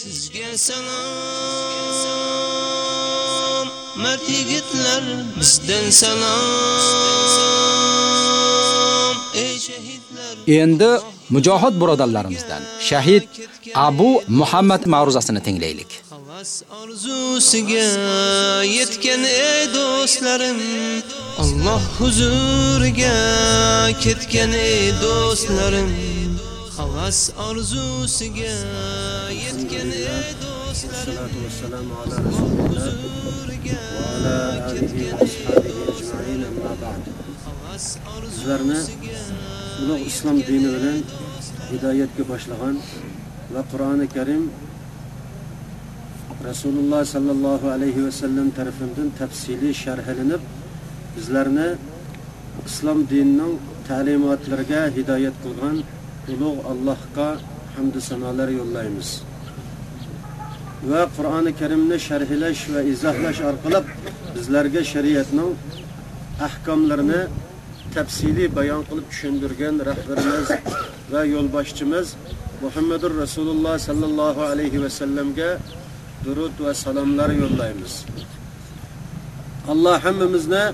Sizga salom, mard yigitlar bizdan salom. Ey shahidlar. Endi mujohid birodarlarimizdan shahid Abu Muhammad ma'ruzasini tinglaylik. Havas orzusiga yetgan ey do'stlarim, Alloh huzuriga ketgan ey do'stlarim. Havas arzusiga yetgan ey do'stlar huzuriga ketgan sizlarni ulug' islom dini bilan hidoyatga boshlagan va qur'oni karim rasululloh sollallohu alayhi vasallam tarafidan tafsiliy sharhlanib bizlarni islom dinining ta'limotlariga hidoyat qilgan ulug' Allohga hamd sanolar yo'llaymiz. va Qur'oni Karimni sharhlash va izohlash orqali bizlarga shariatning ahkomlarini tafsiliy bayon qilib tushundirgan rahbarimiz va yo'lboshchimiz Muhammadur Rasululloh sallallohu alayhi va sallamga durud va salomlar yo'llaymiz. Alloh hammamizni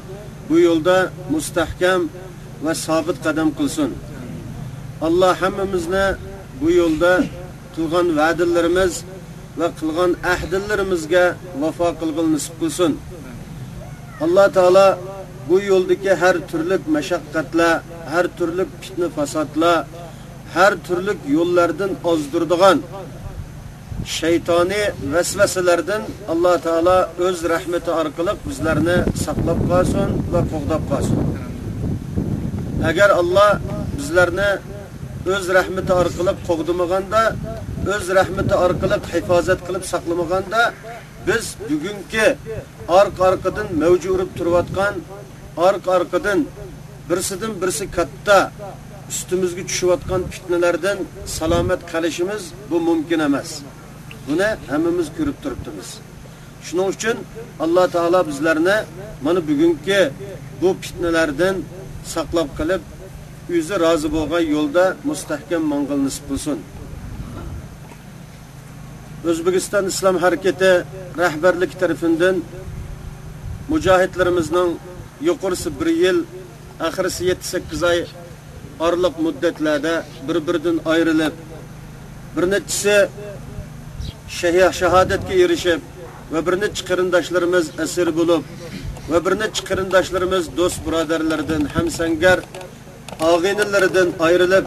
bu yo'lda mustahkam va sobit qadam qilsin. Alloh hammamizni bu yo'lda qilgan va'dalarimiz va qilgan ahdlarimizga vafo qilg'il nisib qilsin. Alloh taolo bu yo'ldagi har turli mashaqqatlar, har turli fitna fasodlar, har turli yo'llardan ozdirdigan shaytoniy vasvasalardan Alloh taolo o'z rahmati orqali bizlarni saqlab qolsin va qo'g'dab qolsin. Agar Alloh bizlarni o'z rahmati orqali qo'g'dimaganda, o'z rahmati orqali hifozat qilib saqlamaganda, biz bugungi orqa-orqadan mavjud urib turayotgan orqa-orqadan birsidan birsi katta ustimizga tushayotgan fitnalardan salomat qolishimiz bu mumkin emas. Buni hammamiz ko'rib turibmiz. Shuning uchun Alloh taolo bizlarni mana bugungi bu fitnalardan saqlab qilib, o'zi rozi bo'lgan yo'lda mustahkam mong'il nisb qilsin. O'zbekiston Islom harakati rahbarlik tarafidan mujohidlarimizning yuqorisi bir yil, oxirisi 7-8 oy orliq muddatlarda bir-biridan ayrilib, bir nechisi shahih shahodatga erishib va bir necha qarindoshlarimiz asir bo'lib va bir necha qarindoshlarimiz do'st birodarlardan hamsangar og'inilaridan ayrilib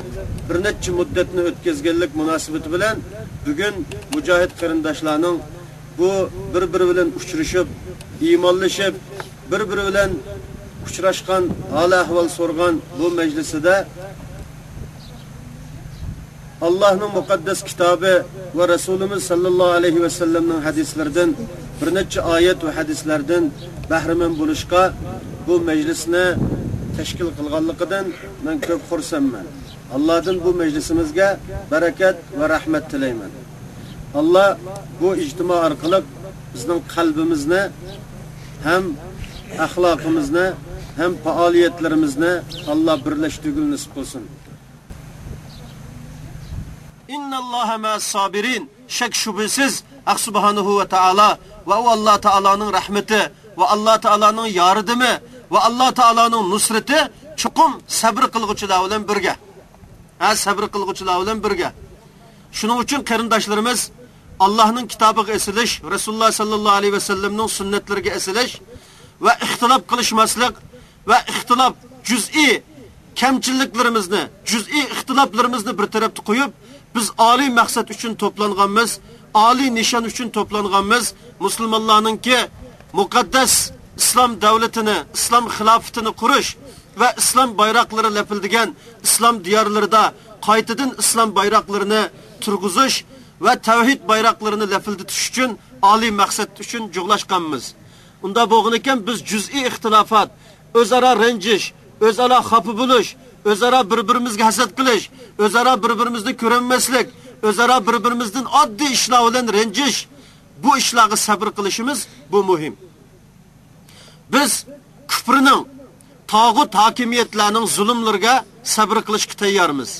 bir necha muddatni o'tkazganlik munosabati bilan bugun mujohid qarindoshlarning bu bir-biri bilan uchrashib, iymonlashib, bir-biri bilan uchrashgan, hol ahvol so'rgan bu majlisida Allohning muqaddas kitobi va Rasulimiz sallallohu alayhi va sallamning hadislaridan bir necha oyat va hadislardan bahramand bo'lishga bu majlisni tashkil qilganligidan men ko'p xursandman. Allohdan bu majlisimizga barakat va rahmat tilayman. Alloh bu ijtimo orqali bizning qalbimizni ham axloqimizni ham faoliyatlarimizni Alloh birlashtirgul nisb qilsin. Innalloha ma'as sabirin. Shak shubhasiz Alloh subhanahu va taolo va u Alloh taoloning rahmati va Alloh taoloning yordami va Alloh taoloning nusrati chuqum sabr qilguvchilar bilan birga. Ha sabr qilguvchilar bilan birga. Shuning uchun qarindoshlarimiz Allohning kitobiga esilish, Rasululloh sallallohu alayhi va sallamning sunnatlariga esilish va ixtilof qilishmaslik va ixtilof juz'iy kamchiliklarimizni, juz'iy ixtiloflarimizni bir tarafga qo'yib, biz oliy maqsad uchun to'planganmiz, oliy nishon uchun to'planganmiz. Musulmonlarningki muqaddas islom davlatini, islom xilofatini qurish va islom bayroqlari lapildigan islom diyorlarida qaytadan islom bayroqlarini turg'izish va tavhid bayroqlarini lafilditish uchun oliy maqsad uchun jug'lashganmiz. Unda bo'lgan ekan biz juz'iy ixtilofat, o'zaro ranjish, o'zaro xafa bo'lish, o'zaro bir-birimizga hasad qilish, o'zaro bir-birimizni ko'rinmaslik, o'zaro bir-birimizdan oddiy ishlar bilan ranjish, bu ishlarga sabr qilishimiz bu muhim. Biz kufrning, tog'ut hokimiyatlarining zulmlariga sabr qilishga tayyormiz.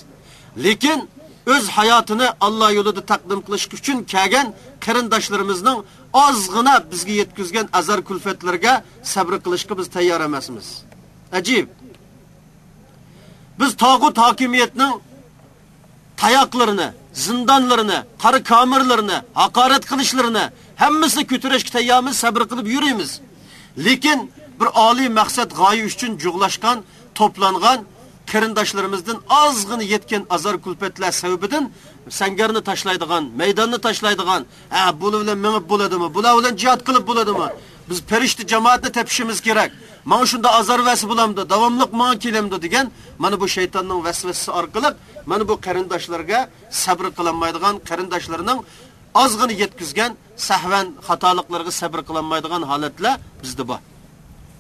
Lekin o'z hayotini Alloh yo'lida taqdim qilish uchun kelgan qarindoshlarimizning ozg'ina bizga yetkazgan azar kulfatlarga sabr qilishga biz tayyor emasmiz. Ajib. Biz tog'ut hokimiyatning tayoqlarini, zindonlarini, qari kamirlarini, haqorat qilishlarini hammasini ko'tarishga tayyormiz, sabr qilib yuramiz. Lekin bir oliy maqsad g'oya uchun jug'lashgan, to'plangan qarindoshlarimizdan ozg'ina yetgan azar kulpatlar sababidan sangarni tashlaydigan, maydonni tashlaydigan, ha buni bilan minib bo'ladimi? Bular bilan jihad qilib bo'ladimi? Biz perishti jamoatni tepishimiz kerak. Mana shunda azar vasi bo'lamdi, davomliq mana kelamdi degan mana bu shaytonning vasvasasi orqali mana bu qarindoshlarga sabr qilolmaydigan qarindoshlarning ozg'ini yetkizgan sahvan xatoliklarga sabr qilinmaydigan holatlar bizda bor.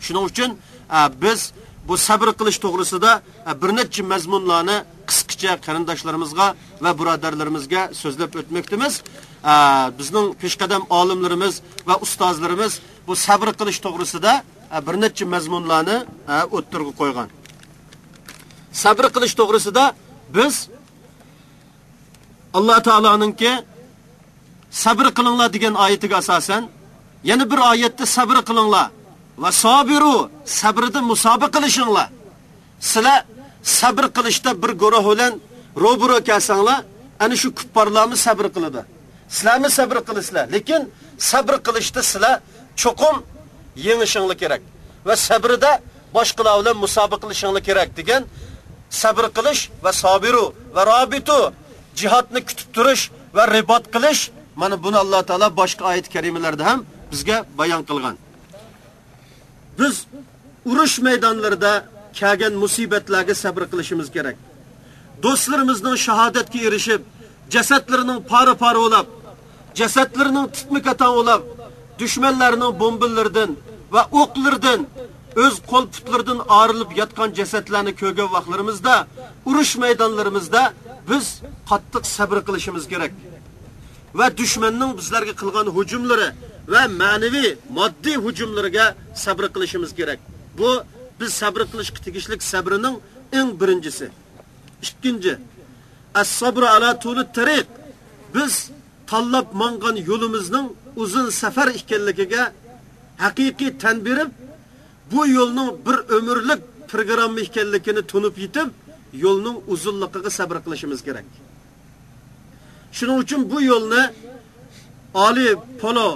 Shuning uchun e, biz bu sabr qilish to'g'risida e, bir necha mazmunlarni qisqacha qarindoshlarimizga va birodarlarimizga so'zlab o'tmoqdamiz. E, bizning peshqadam olimlarimiz va ustozlarimiz bu sabr qilish to'g'risida bir necha mazmunlarni o'ttirib qo'ygan. Sabr qilish to'g'risida biz Alloh taoloninki sabr qilinglar degan oyatiga asosan yana bir oyatda sabr qilinglar va sabiru sabrda musobaqa qilishinglar. Sizlar sabr qilishda bir guruh bilan ro'baro kelsanglar, ana shu kuffarlarni sabr qiladi. Sizlarni sabr qilasizlar, lekin sabr qilishda sizlar cho'qim yengishinglar kerak va sabrda boshqalar bilan musobaqa qilishinglar kerak degan sabr qilish va sabiru va robitu jihatni kutib turish va ribot qilish mana buni Alloh taolo boshqa oyat karimalarda ham bizga bayon qilgan. Biz urush maydonlarida kelgan musibatlarga sabr qilishimiz kerak. Do'stlarimizning shahodatga erishib, jasadlarining pora-pora bo'lib, jasadlarining titmikatan bo'lib, dushmanlarining bombalardan va o'qlardan o'z qo'l putlaridan ayrilib yotgan jasadlarni ko'rgan vaqtlarimizda, urush maydonlarimizda biz qattiq sabr qilishimiz kerak. Va dushmanning bizlarga qilgan hujumlari va ma'naviy, moddiy hujumlariga sabr qilishimiz kerak. Bu biz sabr qilishga tegishli sabrining eng birinchisi. Ikkinchi, as-sabr ala tuli tariq. Biz tanlab mangan yo'limizning uzun safar ekanligiga haqiqiy tan berib, bu yo'lning bir umrlik programma ekanligini tunib yetib, yo'lning uzunligiga sabr qilishimiz kerak. Shuning uchun bu yo'lni oliy polo,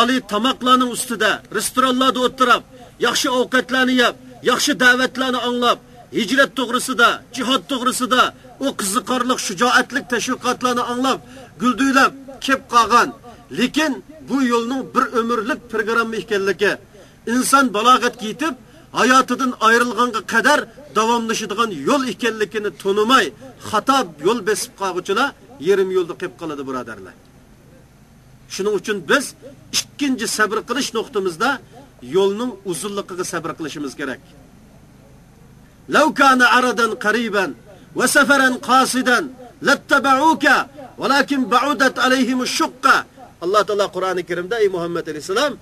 oliy tamoqlarning ustida, restoranlarda o'tirib, yaxshi ovqatlarni yeb, yaxshi da'vatlarni anglab, hijrat to'g'risida, jihad to'g'risida, o qiziqarlik, shujoatlik tashviqotlarni anglab, gulduylab kep qolgan. Lekin bu yo'lning bir umrlik programma ekanligi, inson balog'atga yetib, hayotidan ayrilganga qadar davomlashadigan yo'l ekanligini tunimay, xato yo'l besib qolguchilar yerim yo'lda qilib qoladi birodarlar. Shuning uchun biz ikkinchi sabr qilish nuqtamizda yo'lning uzunligiga sabr qilishimiz kerak. Law kana aradan qariban va safaran qasidan lattaba'uka walakin ba'udat alayhim ash-shuqqa. Alloh taolo Qur'oni Karimda ey Muhammad alayhisalom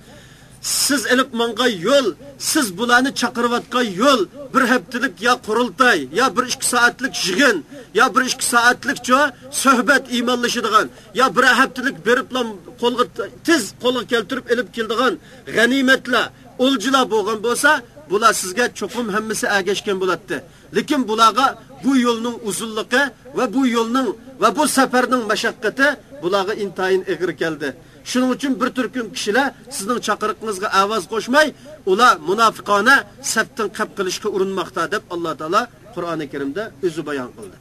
siz ilib mangan yo'l, siz bularni chaqirayotgan yo'l bir haftalik ya qurultay, ya bir 2 soatlik yig'in, ya bir 2 soatlik jo suhbat iymonlashadigan, ya bir haftalik beriblan qo'lga tez qo'lga keltirib ilib keldigan g'animatlar, o'ljilar bo'lgan bo'lsa, bular sizga cho'qim hammasi agashgan bo'ladi. Lekin bularga bu yo'lning uzunligi va bu yo'lning va bu safarning mashaqqati bularga intayin egri keldi. Shuning uchun bir turkum kishilar sizning chaqiriqingizga ovoz qo'shmay, ular munofiqona safdan qab qilishga urinmoqda deb Alloh taolo Qur'oni Karimda o'zi bayon qildi.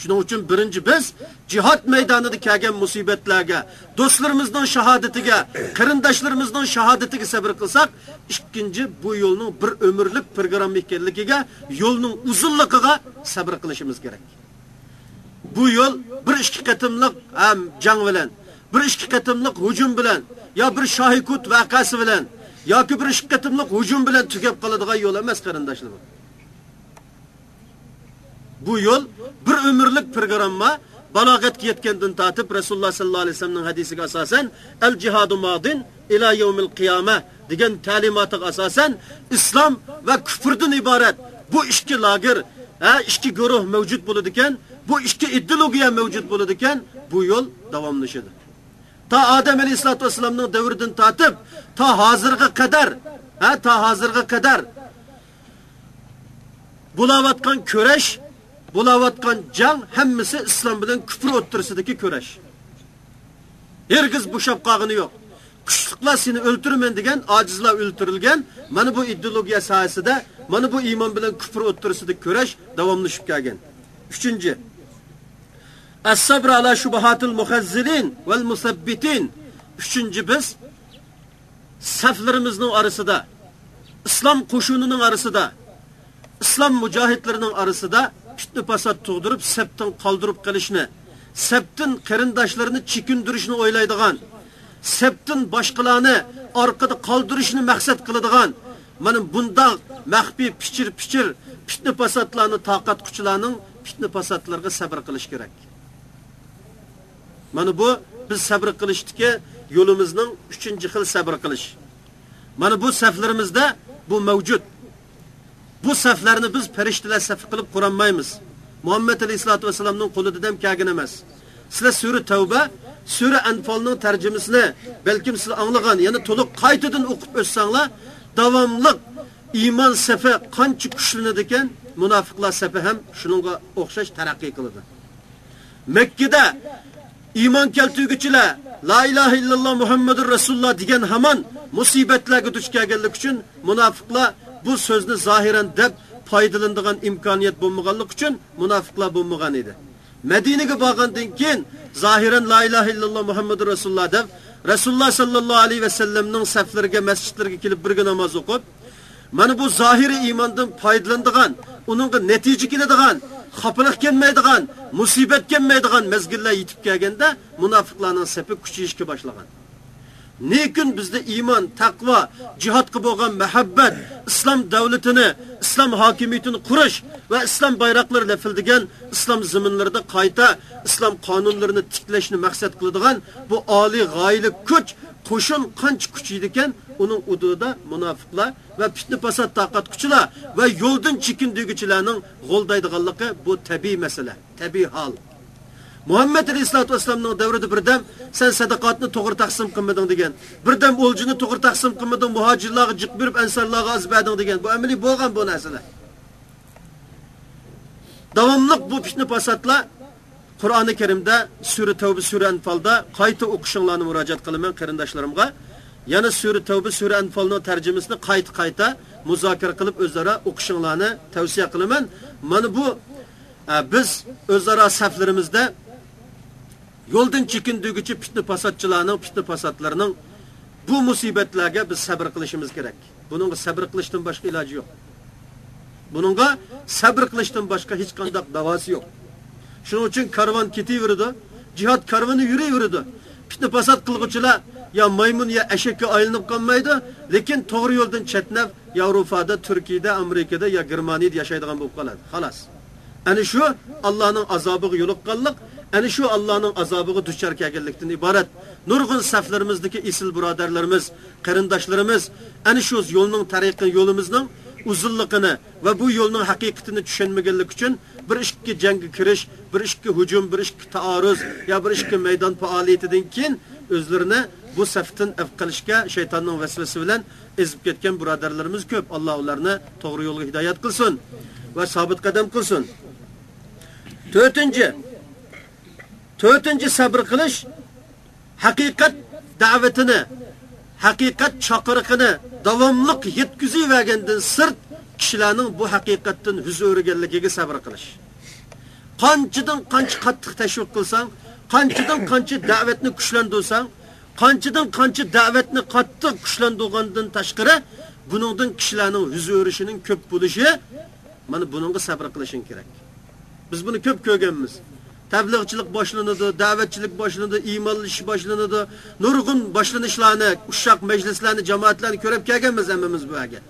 Shuning uchun birinchi biz jihad maydonida kelgan musibatlarga, do'stlarimizning shahodatiga, qarindoshlarimizning shahodatiga sabr qilsak, ikkinchi bu yo'lning bir umrlik program ekanligiga, yo'lning uzunligiga sabr qilishimiz kerak. Bu yo'l bir ikki qatimliq ham jang bilan, bir ikki qatimliq hujum bilan, yo bir Shohikut vaqasi bilan, yoki bir ikki qatimliq hujum bilan tugab qoladigan yo'l emas qarindoshlar. Bu yo'l bir umrlik programma balog'atga yetgandan tatib Rasululloh sallallohu alayhi vasallamning hadisiga asosan al jihadu madin ila yawmil qiyamah degan ta'limotiga asosan islom va kufrdan iborat bu ikki lager, ha, ikki guruh mavjud bo'ladi ekan bu ikki ideologiya mavjud bo'ladi ekan, bu yo'l davomlashadi. Ta Adem alayhisolatu vasallamning davridan tortib, ta hozirga qadar, ha, ta hozirga qadar bo'layotgan kurash, bo'layotgan jang hammasi islom bilan kufr o'ttirisidagi kurash. Hergiz bo'shab qog'ini yo'q. Kuchliqlar seni o'ltiraman degan ojizlar o'ltirilgan. Mana bu ideologiya sohasida, mana bu iymon bilan kufr o'ttirisidagi kurash davomlashib kelgan. 3. As-sabr ala shubahatil muhazzilin vel musabbitin. Üçüncü biz saflarimizning orasida islom qo'shunining orasida islom mujohidlarining orasida fitna fasod tug'dirib sabtin qoldirib qilishni sabtin qarindoshlarini chekindirishni o'ylaydigan sabtin boshqalarni orqada qoldirishni maqsad qiladigan mana bundoq maxfiy pichir pichir fitna fasodlarni toqat kuchlarning fitna fasodlarga sabr qilish kerak mana bu biz sabr qilishdiki yo'limizning 3 xil sabr qilish. Mana bu saflarimizda bu mavjud. Bu saflarni biz farishtalar safi qilib qurolmaymiz muhammad alayhisalotu vasallamning qo'lidan ham kagin emas. Sizlar sura tavba sura anfolning tarjimasini balkim siz anglagan ya'ni to'liq qaytadan o'qib o'tsanglar davomli iymon safi qancha kuchlanadi ekan munofiqlar safi ham shunga o'xshash taraqqi qiladi. Makkada iymon keltirguchilar la ilaha illalloh muhammadur rasululloh degan hamon musibatlarga duch kelganlik uchun munofiqlar bu so'zni zohiran deb foydalanadigan imkoniyat bo'lmaganlik uchun munofiqlar bo'lmagan edi. Madinaga borgandan keyin zohiran la ilaha illalloh muhammadur rasululloh deb rasululloh sollallohu alayhi vasallamning saflariga masjidlarga kelib birga namoz o'qib mana bu zohiriy iymondan foydalanadigan uningga natija keladigan xapiliq kelmaydigan musibat kelmaydigan mezgillar yetib kelganda munofiqlarning safi kuchayishga boshlagan. Lekin bizda iymon, taqvo, jihodga bo'lgan muhabbat, islom davlatini, islom hokimiyatini qurish va islom bayroqlari lafildigan islom zaminlarida qayta islom qonunlarini tiklashni maqsad qiladigan bu oliy g'oyali kuch qo'shin qancha kuchaydi ekan, uning ududida munofiqlar va fitna fasod taqat kuchlar va yo'ldan chekindigichilarning g'o'ldaydiganligi bu tabiiy masala, tabiiy hol. Muhammad Aleyhisselatü Vesselam'ın davrida birdan sen sadaqatni to'g'ri taqsim qilmading degan, birdan o'ljini to'g'ri taqsim qilmading, muhojirlarga jiq berib ansorlarga azbading degan Bu amaliy bo'lgan bu narsalar. Davomliq bu fitna fasodlar Kur'an-ı Kerim'de Sure Tevbe Sure Enfal'da kayıtı okuşunlarını müracaat kılımın kırındaşlarımga. Yani Sure Tevbe Sure Enfal'ın tercümesini kayıt kayta muzakere kılıp özlere okuşunlarını tavsiye kılımın. Mana bu e, biz özlere saflarımızda yo'ldan chekindirguchi fitna fasodchilarning fitna fasodlarining bu musibatlarga biz sabr qilishimiz kerak buningga sabr qilishdan boshqa iloji yo'q buningga sabr qilishdan boshqa hech qanday davosi yo'q shuning uchun karvon ketaverdi jihod karvoni yuraverdi fitna fasod qilg'uvchilar yo maymun yo ashakka aylanib qolmaydi lekin to'g'ri yo'ldan chetnab yevropada turkiyada amerikada yo germaniyada yashaydigan bo'lib qoladi. Xolos ana shu allohning azobiga yo'liqqanlik ana shu Allohning azobiga duchor kelganlikdan iborat. Nurg'un saflarimizdagi isil birodarlarimiz, qarindoshlarimiz ana shu yo'lning tariqi yo'limizning uzunligini va bu yo'lning haqiqatini tushunmaganlik uchun bir ishga jangga kirish, bir ishga hujum, bir ishga taarruz yo bir ishga maydon faoliyatidan keyin o'zlarini bu safdan af qilishga shaytonning vasvasi bilan ezib ketgan birodarlarimiz ko'p. Alloh ularni to'g'ri yo'lga hidoyat qilsin va sobit qadam qilsin. 4. To'rtinchi sabr qilish haqiqat da'vatini, haqiqat chaqiriqini davomliq yetkazib sirt kishilarning bu haqiqatdan yuz o'rganligiga sabr qilish. Qanchadan qancha qattiq tashviq qilsang, qanchadan qancha da'vatni kuchlantirsang, qanchadan qancha da'vatni qattiq kuchlantirgandan tashqari, buningdan kishilarning yuz o'rishining ko'p bo'lishi, mana buningga sabr qilishing kerak. Biz buni ko'p ko'rganmiz. Təbliğçilik boshlanadi, da'vatchilik boshlanadi, iymonlish boshlanadi. Nurgun boshlanishlarni, ushaq meclislərini, jamoatlarni ko'rib kelganmiz hammamiz bu əgə.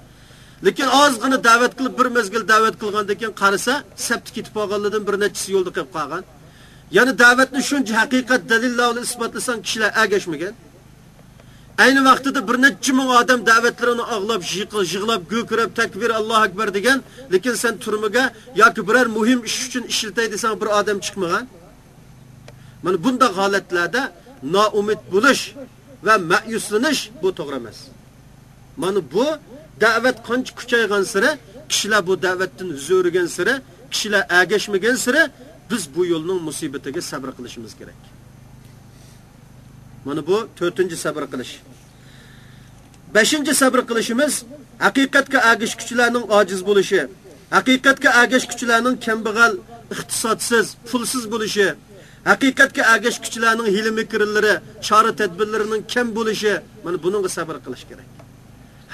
Lekin ozgina da'vat qilib bir mezgil da'vat qilgandan keyin qarasa, sabt ketib qolganlardan bir nechasi yolda qolib qolgan. Yani da'vatni shuncha haqiqat dalillar bilan isbotlasan kishilar agashmagan. Ayni vaqtida bir necha ming odam da'vatlarini og'lab, yig'lab, go'kirab, takbir, Alloh akbar degan, lekin sen turmaga yoki biror muhim ish uchun ishlatay desang bir odam chiqmagan. Mana bunda holatlarda noumid bo'lish va ma'yuslanish bu to'g'ri emas. Mana bu da'vat qancha kuchaygan sira, kishilar bu da'vatdan huzurigan sira, kishilar agashmagan sira biz bu yo'lning musibatiga sabr qilishimiz kerak. Mana bu 4-chi sabr qilish. 5-chi sabr qilishimiz haqiqatga agish kuchlarning ojiz bo'lishi, haqiqatga agish kuchlarning kambag'al, iqtisodsiz, pulsiz bo'lishi, haqiqatga agash kuchlarning hilmi kirillari, chora tadbirlarining kam bo'lishi, mana buningga sabr qilish kerak.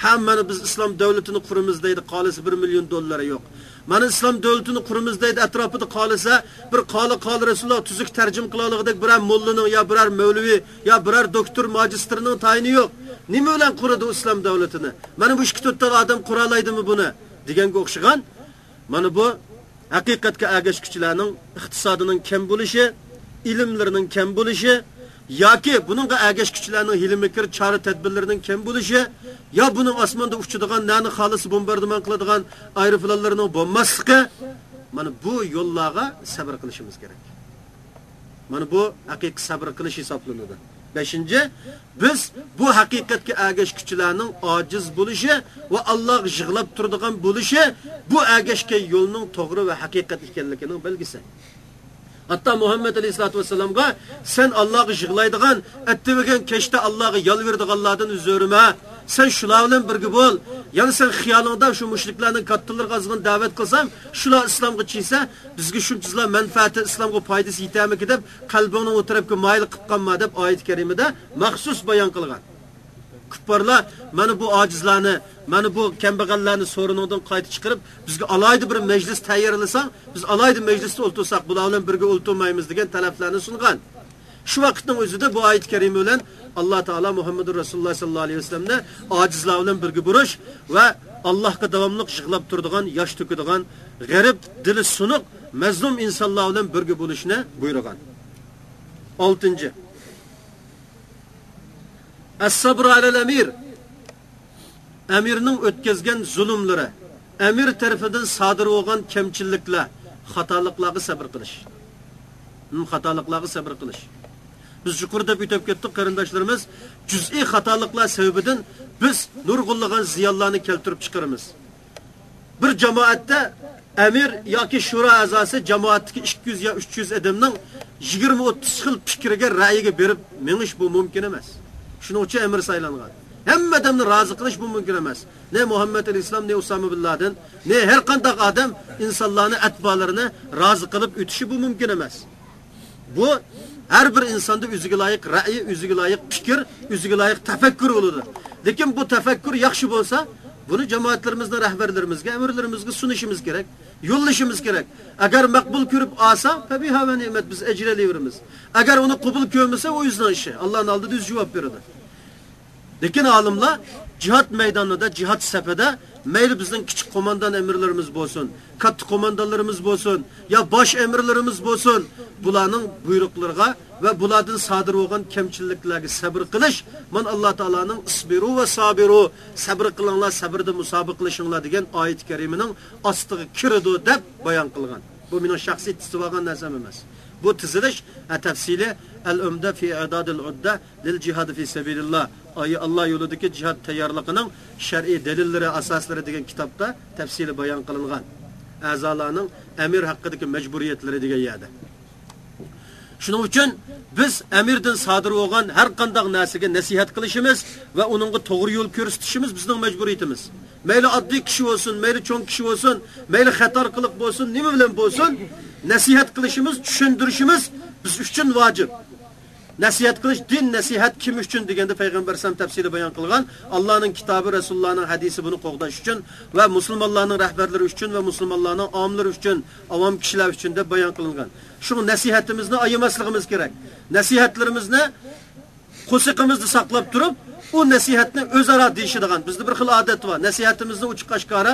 Hammani biz islom davlatini quramiz deydi, qolisi 1 million dollari yo'q. Mana islom davlatini quramiz deydi, atrofida qolisa, bir qoli qoli Rasululloh tuzuk tarjim qiloligidek biror mollaning yo biror mavluviy yo biror doktor magistrining tayini yo'q. Nima bilan quradi islom davlatini? Mana bu 2-4 odam qura oladimi buni? deganga o'xshagan. Mana bu haqiqatga agash kuchlarning iqtisodining kam bo'lishi, ilmlarining kam bo'lishi yoki buningga agash kuchlarning hilmikir chora tadbirlarining kam bo'lishi yo buning osmonda uchadigan nani xolis bombardimon qiladigan aeroplanlarning bo'lmasligi mana bu yo'llarga sabr qilishimiz kerak. Mana bu haqiqiy sabr qilish hisoblanadi. Beshinchi biz bu haqiqatga agash kuchlarning ojiz bo'lishi va Alloh yig'lab turadigan bo'lishi bu agashga yo'lning to'g'ri va haqiqat ekanligining belgisi Hatta Muhammed Aleyhisselatü Vesselam'a sen Allah'ı jığlaydıgan, ettivigen keşte Allah'ı yalverdiğanlardan üzerime, sen şular bilan birga bol. Yani sen xiyalingda şu müşriklerinin kattalarga azgın davet qilsam, shular islomga chiysa, bizga shunchizlar manfaati islomga foydasi yetamiki deb qalbingni o'tiribga mayl qilib qolma deb oyat kerimede maxsus bayon qilgan. Kuffarlar mana bu ojizlarni, mana bu kambag'allarni so'rinidan qayta chiqarib, bizga alayda bir majlis tayyorlasang, biz alayda majlisda o'ltirsak, bular bilan birga o'ltirmaymiz degan talablarni sungan. Shu vaqtning o'zida bu oyat karima bilan Alloh taolo Muhammadur Rasululloh sallallohu alayhi vasallamni ojizlar bilan birga burish va Allohga davomli yig'lab turadigan, yosh to'kadigan, g'arib, dili sunuq, mazlum insonlar bilan birga bo'lishni buyurgan. 6. As-sabr alal amir. Amirning o'tkazgan zulmlari, amir tarafidan sodir bo'lgan kamchiliklar, xatoliklarga sabr qilish. Xatoliklarga sabr qilish. Biz yuqorida o'tib ketdik qarindoshlarimiz, juz'iy xatoliklar sababidan biz nurg'unlagan ziyonlarni keltirib chiqaramiz. Bir jamoatda amir yoki shura a'zosi jamoatdagi 200 yo 300 odamning 20-30 xil fikriga ra'yiga berib menish bu mumkin emas. Shuning uchun emir saylangan. Hamma odamni rozi qilish bu mumkin emas. Ne Muhammad al-Islom, ne Usama bin Laden, ne har qanday odam insonlarni atbolarini rozi qilib o'tishi bu mumkin emas. Bu har bir insonda o'ziga loyiq ra'yi, o'ziga loyiq fikr, o'ziga loyiq tafakkur bo'ladi. Lekin bu tafakkur yaxshi bo'lsa, buni jamoatlarimizning rahbarlarimizga, amirlarimizga sunishimiz kerak, yo'llashimiz kerak. Agar maqbul ko'rib olsa, tabiha va ne'mat biz ajralayveramiz. Agar uni qabul ko'rmasa, o o'zining ishi. Allohning oldida o'zi javob beradi. Lekin olimlar jihad maydonida, jihad safida mayli bizning kichik qo'mondan emirlarimiz bo'lsin, katta qo'mondanlarimiz bo'lsin, ya bosh emirlarimiz bo'lsin, bularning buyruqlariga va bulardan sodir bo'lgan kamchiliklarga sabr qilish, man Alloh taolaning isbiru va sabiru, sabr qilinglar, sabrda musobiq qilishinglar degan oyat karimining ostiga kiradi deb bayon qilgan. Bu mening shaxsiy tisdivogan narsam emas. Bu tizilish tafsili al-umda fi i'dadil udda lil jihad fi sabilillah ayı Allah yo'lidagi jihad tayyorligining shar'iy dalillari asoslari degan kitobda tafsili bayon qilingan. A'zolarning amir haqidagi majburiyatlari degan yerda. Shuning uchun biz amirdan sodir bo'lgan har qanday narsaga nasihat qilishimiz va uningga to'g'ri yo'l ko'rsatishimiz bizning majburiyatimiz. Mayli oddiy kishi bo'lsin, mayli cho'ng kishi bo'lsin, mayli xatar qilib bo'lsin, nima bilan bo'lsin, nasihat qilishimiz, tushuntirishimiz biz uchun vojib. Nasihat qilish din nasihat kim uchun deganda payg'ambar sam tafsili bayon qilgan Allohning kitobi Rasulullohning hadisi buni qo'g'dash uchun va musulmonlarning rahbarlari uchun va musulmonlarning omlari uchun avom kishilar uchun deb bayon qilingan. Shu nasihatimizni ayamasligimiz kerak. Nasihatlarimizni qo'siqimizni saqlab turib, bu nasihatni o'zaro deyishadigan bizda bir xil odat bor. Nasihatimizni uchiq qashqara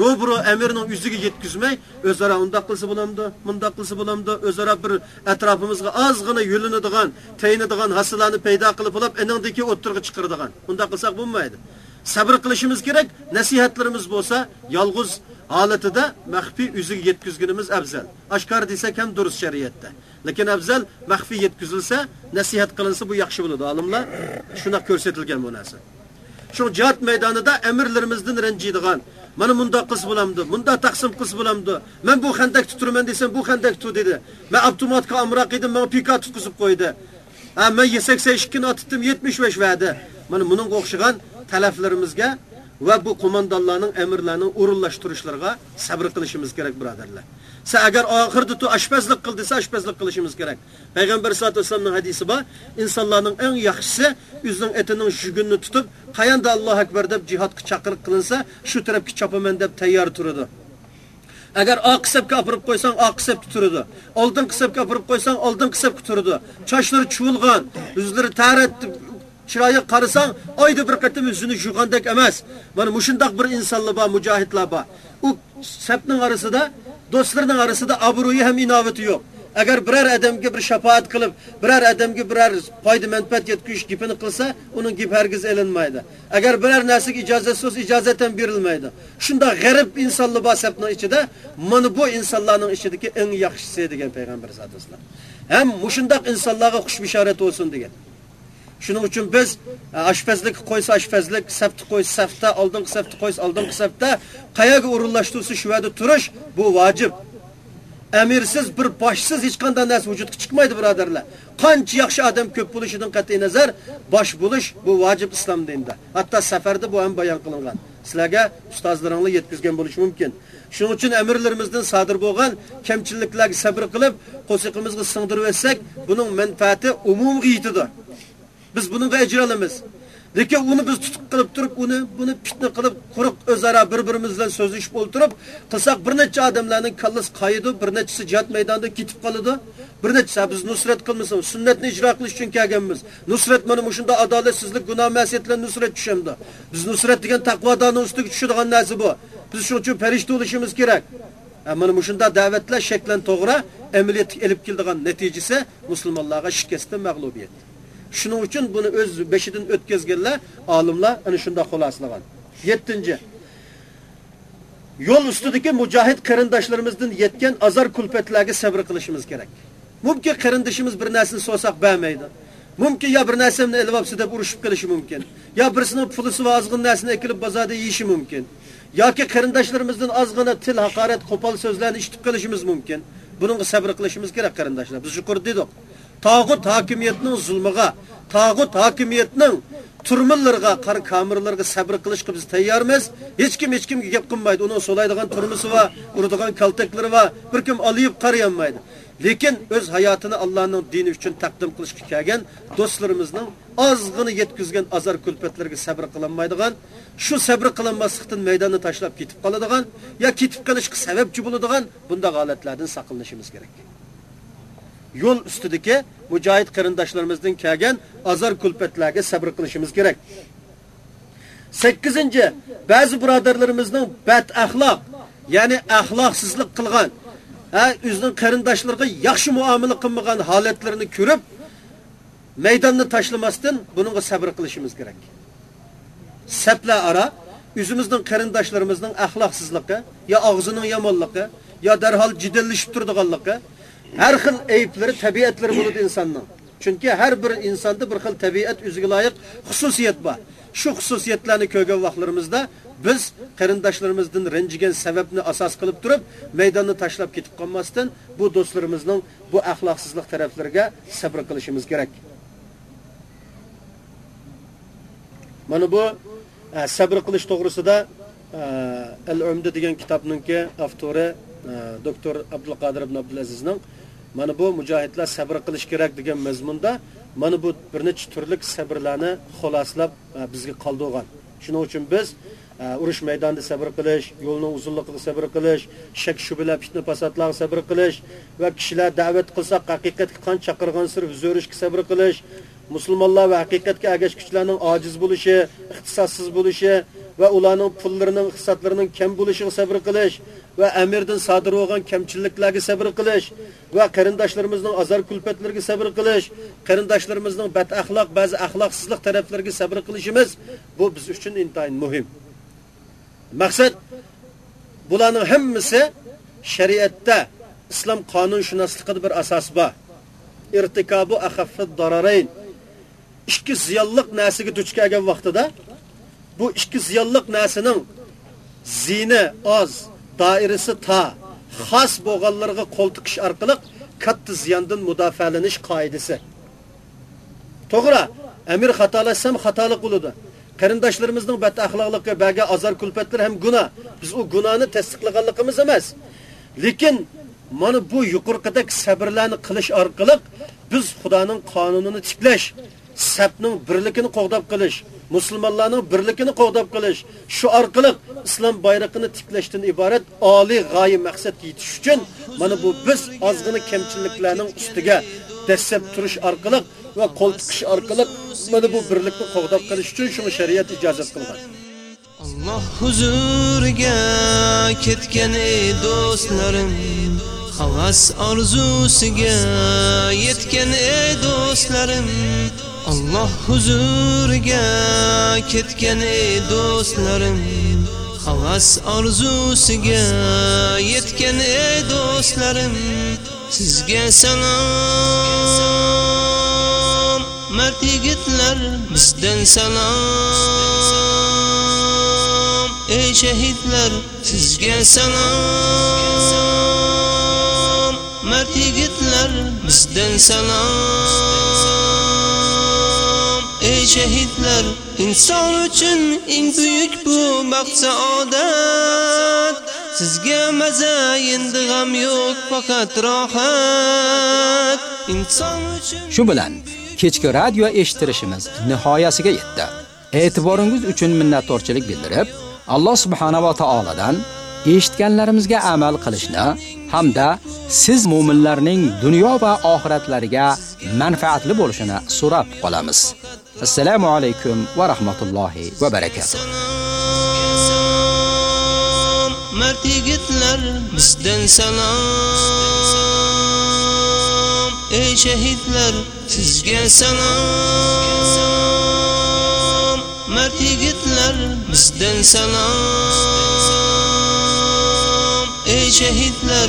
robro amirning yuziga yetkazmay, o'zaro undoq qilsa bo'lamdi, bundoq qilsa bo'lamdi, o'zaro bir atrofimizga ozgina yo'linadigan, tayinadigan hasillarni paydo qilib olib, eningdagi o'ttirga chiqiradigan. Undaq qilsak bo'lmaydi. Sabr qilishimiz kerak. Nasihatlarimiz bo'lsa, yolg'iz holatida maxfiy yuziga yetkazganimiz afzal. Oshkor desak ham durust shariatda. Lekin afzal maxfiy yetkazilsa, nasihat qilinsa bu yaxshi bo'ladi. Olimlar shuna ko'rsatilgan bu narsa. Shu jihad maydonida amirlarimizdan ranjiydigan, mana bunda qilsa bo'lamdi, bunda taqsim qilsa bo'lamdi. Men bu xandak tuturaman desam, bu xandak tut dedi. Men avtomatga amroq edim, men pika tutqizib qo'ydi. Ha, men 82 ni otdim, 75 va'da. Mana buning o'xshagan talaflarimizga va bu qo'mondonlarning amirlarning o'rinlashtirishlariga sabr qilishimiz kerak birodarlar. Sa agar oxirda tu ashpazlik qil desa ashpazlik qilishimiz kerak. Payg'ambar sollallohu alayhi vasallamning hadisi bor, insonlarning eng yaxshisi o'zining etining shugunni tutib, qayanda Alloh akbar deb jihodga chaqiriq qilinsa, shu tarafga chopaman deb tayyor turadi. Agar oq qisabga opirib qo'ysang, oq qisab turadi. Oldin qisabga opirib qo'ysang, oldin qisab turadi. Chochlari chuvilgan, yuzlari tarat chiroyi qarasang, oyda bir qatim yuzini yuvgandek emas. Mana mushundaq bir insonlar bor, mujohidlar bor. U sapning orasida, do'stlarning orasida obro'yi ham inovati yo'q. Agar biror odamga bir shafaat qilib, biror odamga biror foyda manfaat yetkizish gipini qilsa, uning gip hargiz elinmaydi. Agar biror narsaga ijozat so'z ijozat ham berilmaydi. Shunda g'arib insonlar bor sapning ichida, mana bu insonlarning ichidagi eng yaxshisi degan payg'ambar sollallohu alayhi vasallam. Ham mushundaq insonlarga xush bishorat bo'lsin degan. Shuning uchun biz e, oshpazlik qo'ysa oshpazlik, safti qo'ysa safda, oldingi safti qo'ysa oldingi safta, qayaga o'rinlashtirsa shu yerda turish bu vojib. Amirsiz bir boshsiz hech qanday narsa vujudga chiqmaydi birodarlar. Qancha yaxshi odam ko'p bo'lishidan qat'iy nazar, bosh bo'lish bu vojib islom dinida. Hatto safarda bu ham bayon qilingan. Sizlarga ustozlaringlar yetkazgan bo'lishi mumkin. Shuning uchun amirlarimizdan sodir bo'lgan kamchiliklarga sabr qilib, qo'siqimizga singdirib etsak, buning manfaati umumga yetadi. Biz buningga ejr olamiz. Lekin uni biz tutuq qilib turib, uni buni fitna qilib, quruq o'zaro bir-birimiz bilan so'zlashib o'ltirib, bir necha odamlarning kallasi qayidi, bir nechasi jihad maydonida ketib qoladi. Bir necha biz nusrat qilmasam, sunnatni ijro qilish uchun kelganmiz. Nusrat mana shunda adolatsizlik, gunoh ma'siyatlar nusrat tushamdi. Biz nusrat degan taqvodorning ustiga tushadigan narsa bu. Biz shuning uchun farishta bo'lishimiz kerak. Mana shunda da'vatlar shaklan to'g'ri amaliyotga elib keladigan natijasi musulmonlarga shikastdan mag'lubiyat. Shuning uchun buni o'z beshidan o'tkazganlar olimlar ana shunda xulosalagan. 7. Yo'l ustidagi mujohid qarindoshlarimizdan yetgan azar kulpatlarga sabr qilishimiz kerak. Mumkin qarindishimiz bir narsani so'saq bermaydi. Mumkin ya bir narsamni elib olsa deb urushib qilishi mumkin. Ya birisining pulisi va ozg'in narsani ekilib bozorda yeyishi mumkin. yoki qarindoshlarimizdan ozgina til haqorat qo'pol so'zlarni eshitib qilishimiz mumkin. Buningga sabr qilishimiz kerak qarindoshlar. Biz yuqori dedik. Tağut hakimiyetining zulmiga, tağut hakimiyetining turmillarga, qar kamirlarga sabr qilishga biz tayyormiz. Hech kim hech kimga gap qilmaydi. Uning so'laydigan turmusi va uradigan kaltaklari va bir kim olib qarayamaydi. Lekin o'z hayotini Allohning dini uchun taqdim qilishga kelgan do'stlarimizning ozg'ini yetkizgan azar kulpatlarga sabr qilinmaydigan, shu sabr qilinmaslikdan maydonni tashlab ketib qoladigan, yo ketib qolishga sababchi bo'ladigan bunday holatlardan saqlanishimiz kerak. Yo'l ustidagi mujohid qarindoshlarimizdan kelgan azar kulpatlarga sabr qilishimiz kerak. 8-chi Ba'zi birodarlarimizning bad axloq, ya'ni axloqsizlik qilgan, ha, o'zining qarindoshlariga yaxshi muomala qilmagan holatlarini ko'rib, maydonni tashlamasdan buningga sabr qilishimiz kerak. Saplar ara o'zimizning qarindoshlarimizning axloqsizligi, yo og'zining yomonligi, yo darhol jidallashib turadiganligi Her xil eyipleri, tabiatları bo'ladi insanın. Chunki har bir insonda bir xil tabiat o'ziga layık hususiyet bor. Shu xususiyatlarni ko'rgan vaqtlarimizda biz qarindoshlarimizdan ranjigan sababni asos qilib turib, maydonni tashlab ketib qolmasdan bu do'stlarimizning bu axloqsizlik taraflariga sabr qilishimiz kerak. Mana bu e, sabr qilish to'g'risida e, Al-Umda degan kitobningki avtori e, doktor Abdulqodir ibn Abdulazizning Mana bu mujohidlar sabr qilish kerak degan mazmunda mana bu bir necha turlik sabrlarni xuloslab e, bizga qoldirgan. Shuning uchun biz e, urush maydonida sabr qilish, yo'lning uzunligiga sabr qilish, shak shubhalar, fitna fasodlarga sabr qilish va kishilar da'vat qilsa haqiqatga qancha chaqirgan sir zo'rishga sabr qilish, musulmonlar va haqiqatga agashguchlarning ojiz bo'lishi, ixtisossiz bo'lishi va ularning pullarining, hisoblarining kam bo'lishiga sabr qilish va amirdan sodir bo'lgan kamchiliklarga sabr qilish va qarindoshlarimizning azor kulfatlarga sabr qilish, qarindoshlarimizning bad axloq, ba'zi axloqsizlik taraflariga sabr qilishimiz bu biz uchun intayin muhim. Maqsad bularning hammasi shariatda islom qonunshunosligida bir asos bor. irtikobu axaffid dararayn ikki ziyonliq narsaga duch kelgan vaqtida bu ikki ziyonliq narsaning zini oz, doirasi ta, xos bo'lganlarga qo'l tiqish orqali katta ziyondan mudofaalash qoidasi. To'g'ri, amir xatolasam xatolik bo'ladi. qarindoshlarimizning bad axloqligi, baga azar kulfatlar ham gunoh. Biz u gunohni tasdiqlaganligimiz emas. Lekin mana bu yuqorqidagi sabrlarni qilish orqali biz Xudoning qonunini tiklash, sabning birligini qo'g'dab qilish, musulmonlarning birligini qo'g'dab qilish, shu orqali islom bayrog'ini tiklashdan iborat oliy g'oya maqsadga yetish uchun mana bu biz ozgina kamchiliklarning ustiga dastlab turish orqali va qo'l tiqish orqali mana bu birlikni qo'g'dab qilish uchun shuni shariat ijozat qilgan. Alloh huzuriga ketgan ey do'stlarim havas orzusiga yetgan ey do'stlarim Alloh huzuriga ketgan ey do'stlarim havas orzusiga yetgan ey do'stlarim sizga salom mard yigitlar bizdan salom ey shahidlar sizga salom mard yigitlar bizdan salom ey shahidlar inson uchun eng buyuk bu baxt saodat sizga maza endi g'am yo'q faqat rohat inson uchun Shu bilan kechki radio eshitirishimiz nihoyasiga yetdi. E'tiboringiz uchun minnatdorchilik bildirib, Alloh subhanahu va taoladan eshitganlarimizga amal qilishni hamda siz mu'minlarning dunyo va oxiratlariga manfaatli bo'lishini so'rab qolamiz. Assalomu alaykum va rahmatullohi va barakatuh. salom mard yigitlar bizdan salom ey shahidlar sizga salom mard yigitlar bizdan salom ey shahidlar